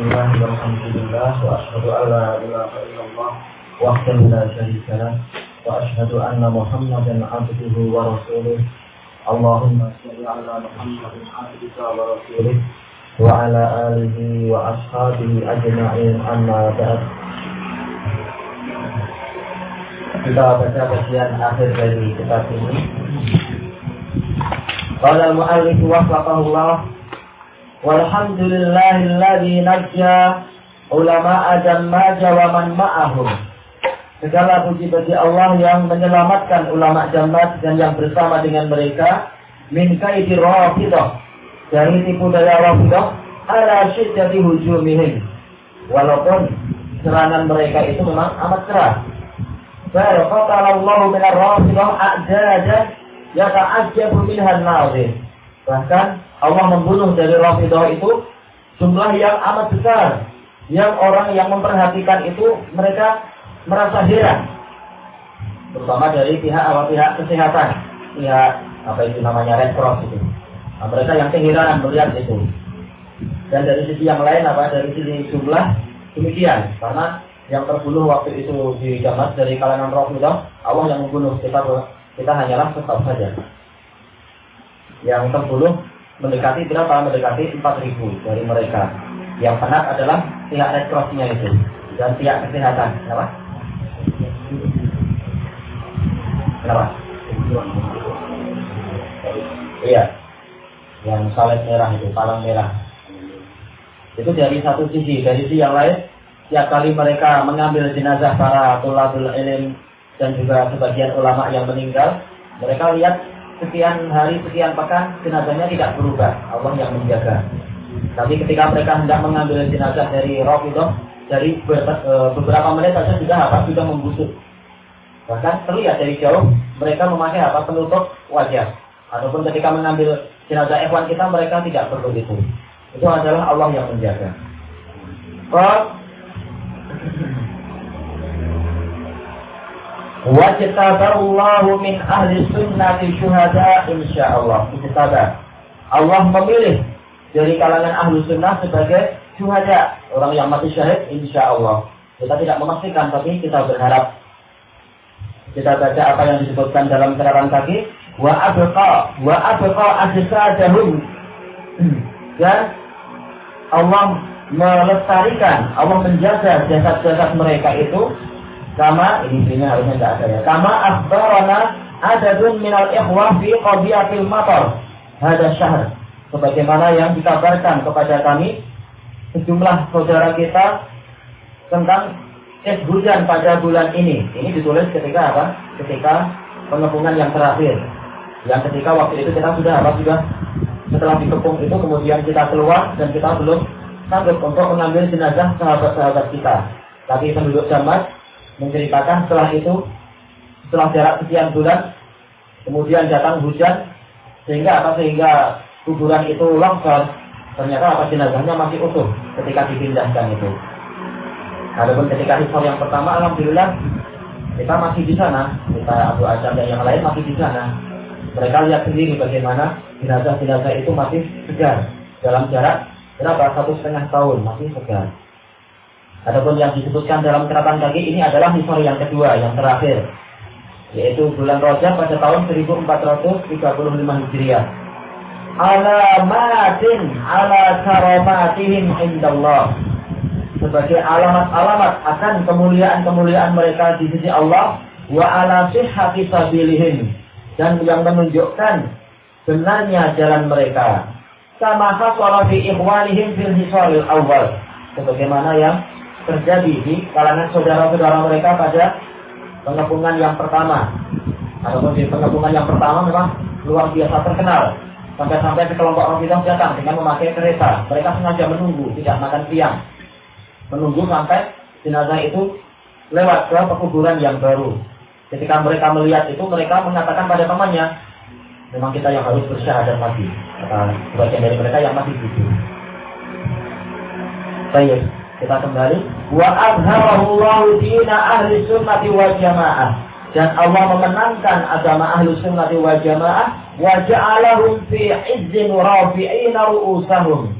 Bismillah walhamdulillah wa ashhadu an la ilaha illallah wahdahu la syarika lah wa ashhadu anna Muhammadan abduhu wa rasuluh. Allahumma shalli ala Muhammadin abdika wa rasulih wa ala alihi wa ashabihi ajma'in amma ba'd. Kita baca bagian akhir dari kitab ini. Qala al-mu'allif wafaqahullah Walhamdulillahilladzi najja ulama jammaja wa man ma'ahum. Segala puji bagi Allah yang menyelamatkan ulama jammat dan yang bersama dengan mereka min kaidi rafidah dari tipu daya rafidah ala syiddati hujumihim. Walaupun serangan mereka itu memang amat keras. Faqatalallahu min ar-rafidah a'dada yata'ajjabu minhan nazir. Bahkan Allah membunuh dari Rafidah itu jumlah yang amat besar. Yang orang yang memperhatikan itu mereka merasa heran. Terutama dari pihak awal pihak kesehatan. Pihak apa itu namanya Red Cross itu. Nah, mereka yang keheranan melihat itu. Dan dari sisi yang lain apa dari sisi jumlah demikian karena yang terbunuh waktu itu di Damas dari kalangan Rafidah Allah yang membunuh kita kita hanyalah tetap saja yang terbunuh mendekati berapa? Mendekati 4000 dari mereka. Yang penat adalah pihak Red Cross-nya itu dan pihak kesehatan. Kenapa? Kenapa? Iya. Yang salib merah itu, palang merah. Itu dari satu sisi. Dari sisi yang lain, setiap kali mereka mengambil jenazah para tulabul ilim dan juga sebagian ulama yang meninggal, mereka lihat sekian hari, sekian pekan, jenazahnya tidak berubah. Allah yang menjaga. Tapi ketika mereka hendak mengambil jenazah dari Rafidah, dari e, beberapa menit saja sudah apa? Sudah membusuk. Bahkan terlihat dari jauh mereka memakai apa? Penutup wajah. Ataupun ketika mengambil jenazah ikhwan kita mereka tidak perlu itu. Itu adalah Allah yang menjaga. Wajtaballahu min ahli sunnati syuhada insyaallah. Wajtabah. Allah memilih dari kalangan ahli sunnah sebagai syuhada. Orang yang mati syahid insyaallah. Kita tidak memastikan tapi kita berharap. Kita baca apa yang disebutkan dalam catatan kaki. Wa abqa wa abqa ajsadahum. Dan Allah melestarikan, Allah menjaga jasad-jasad mereka itu Kama ini sini harusnya tidak ada ya. Kama akhbarana adadun minal ikhwah fi qadiyatil matar. Hada syahr. Sebagaimana yang dikabarkan kepada kami sejumlah saudara kita tentang es hujan pada bulan ini. Ini ditulis ketika apa? Ketika pengepungan yang terakhir. Yang ketika waktu itu kita sudah apa? Sudah setelah dikepung itu kemudian kita keluar dan kita belum sanggup untuk mengambil jenazah sahabat-sahabat kita. Tapi penduduk Jamat menceritakan setelah itu setelah jarak sekian bulan kemudian datang hujan sehingga apa sehingga kuburan itu longsor ternyata apa jenazahnya masih utuh ketika dipindahkan itu. Adapun ketika hisab yang pertama alhamdulillah kita masih di sana, kita Abu Ajam dan yang lain masih di sana. Mereka lihat sendiri bagaimana jenazah-jenazah itu masih segar dalam jarak berapa satu setengah tahun masih segar. Adapun yang disebutkan dalam catatan kaki ini adalah histori yang kedua, yang terakhir. Yaitu bulan Rajab pada tahun 1435 Hijriah. Alamatin ala karamatihim indallah. Sebagai alamat-alamat akan kemuliaan-kemuliaan mereka di sisi Allah. Wa ala sihhati sabilihim. Dan yang menunjukkan benarnya jalan mereka. Sama haswala fi ikhwanihim fil hisalil awal. Sebagaimana yang terjadi di kalangan saudara-saudara mereka pada pengepungan yang pertama. Ataupun di pengepungan yang pertama memang luar biasa terkenal. Sampai-sampai sekelompok orang bilang datang dengan memakai kereta. Mereka sengaja menunggu, tidak makan siang. Menunggu sampai jenazah itu lewat ke pekuburan yang baru. Ketika mereka melihat itu, mereka mengatakan pada temannya, memang kita yang harus bersyahadat mati. Kata sebagian dari mereka yang masih hidup. Baik. Kita kembali. Wa azharahullahu dina ahli sunnati wal jamaah. Dan Allah memenangkan agama ahli sunnati wal jamaah. Wa ja'alahum fi izzin rafi'ina ru'usahum.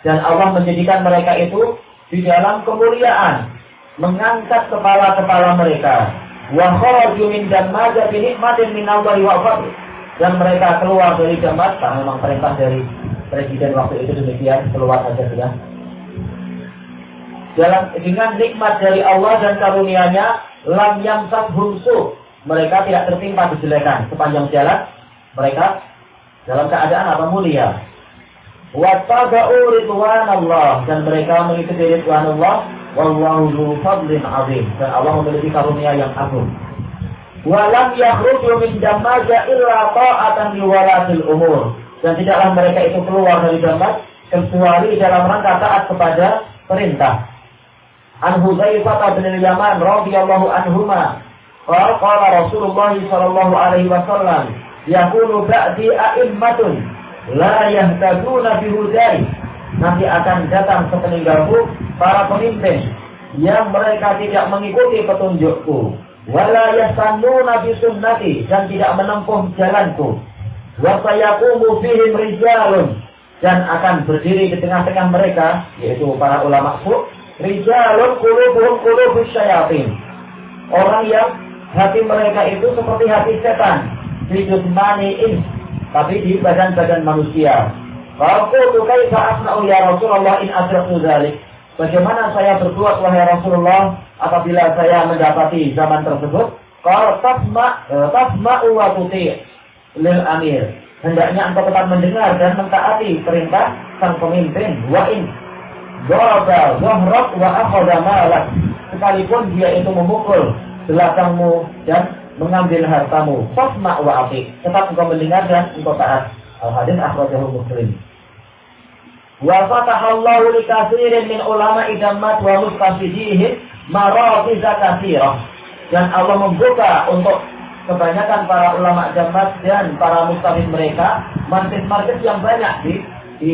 Dan Allah menjadikan mereka itu di dalam kemuliaan. Mengangkat kepala-kepala mereka. Wa kharaju min dammaja bi nikmatin min Allah wa Dan mereka keluar dari karena memang perintah dari presiden waktu itu demikian, keluar saja sudah dalam dengan nikmat dari Allah dan karunia-Nya lam yamsat humsu mereka tidak tertimpa kejelekan sepanjang jalan. Mereka dalam keadaan apa mulia. Wattaba'u ridwanallah. Dan mereka mengikuti ridwanullah wallahu dzu fadlin azim. Dan Allah memiliki karunia yang agung. Walam yakhruju min damaja illa ta'atan liwalatil umur. Dan tidaklah mereka itu keluar dari damat kecuali dalam rangka taat kepada perintah An Hudzaifah bin Yaman radhiyallahu anhuma qala Rasulullah sallallahu alaihi wasallam yakunu ba'di a'immatun la yahtaduna bihudai nanti akan datang sepeninggalku para pemimpin yang mereka tidak mengikuti petunjukku. Wala yasannuna bi sunnati dan tidak menempuh jalanku. Wa sayaqumu fihim rijalun dan akan berdiri di tengah-tengah mereka yaitu para ulama fuq Rijalun kulubuhum kulubus syayatin. Orang yang hati mereka itu seperti hati setan. Dijusmani in. Tapi di badan-badan manusia. Fakultu kaifa asna'u ya Rasulullah in asraqtu zalik. Bagaimana saya berbuat wahai Rasulullah apabila saya mendapati zaman tersebut? Kalau tasma eh, tasma'u wa tuti' lil amir. Hendaknya engkau tetap mendengar dan mentaati perintah sang pemimpin. Wa Daraba zahrak wa akhadha malak. Sekalipun dia itu memukul belakangmu dan mengambil hartamu. Fasma wa atik. Tetap engkau mendengar dan engkau taat. Al-hadis akhrajahu muslim. Wa fatahallahu li katsirin min ulama idammat wa mustafidihim maraqiza katsirah. Dan Allah membuka untuk kebanyakan para ulama jamat dan para mustafid mereka market-market yang banyak di di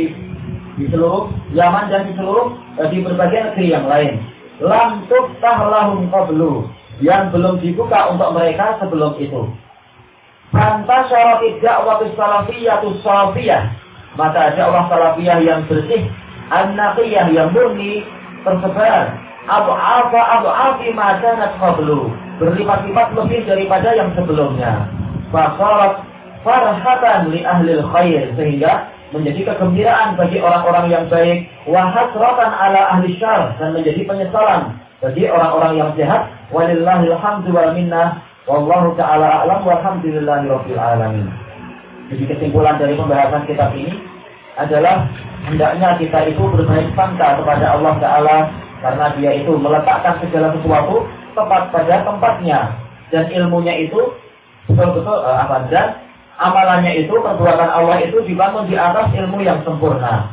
di seluruh Yaman dan di seluruh eh, di berbagai negeri yang lain. Lam tuftah lahum qablu yang belum dibuka untuk mereka sebelum itu. Fanta syarafi dakwah salafiyatu salafiyah. Maka dakwah salafiyah yang bersih, an-naqiyah yang murni tersebar abu-afa abu-afi madanat qablu. Berlipat-lipat lebih daripada yang sebelumnya. Fasarat farhatan li ahli khair sehingga menjadi kegembiraan bagi orang-orang yang baik, wahasratan ala ahli syar dan menjadi penyesalan bagi orang-orang yang jahat. Walillahil hamdu wal minnah. Wallahu taala a'lam walhamdulillahi rabbil alamin. Jadi kesimpulan dari pembahasan kitab ini adalah hendaknya kita itu berbaik sangka kepada Allah taala karena dia itu meletakkan segala sesuatu tepat pada tempatnya dan ilmunya itu betul-betul uh, apa dan amalannya itu, perbuatan Allah itu dibangun di atas ilmu yang sempurna.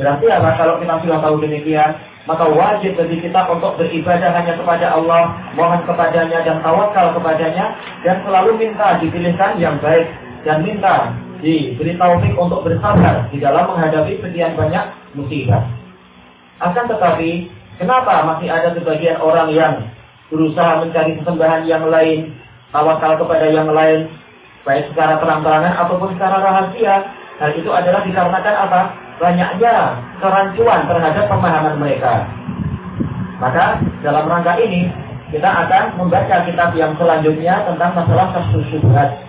Berarti apa? Kalau kita sudah tahu demikian, maka wajib bagi kita untuk beribadah hanya kepada Allah, mohon kepadanya dan tawakal kepadanya, dan selalu minta dipilihkan yang baik, dan minta diberi taufik untuk bersabar di dalam menghadapi sekian banyak musibah. Akan tetapi, kenapa masih ada sebagian orang yang berusaha mencari kesembahan yang lain, tawakal kepada yang lain, baik secara terang-terangan ataupun secara rahasia. Hal itu adalah dikarenakan apa? Banyaknya kerancuan terhadap pemahaman mereka. Maka dalam rangka ini kita akan membaca kitab yang selanjutnya tentang masalah kasus syubhat.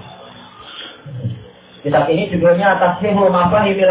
Kitab ini judulnya Tashihul Mafahimil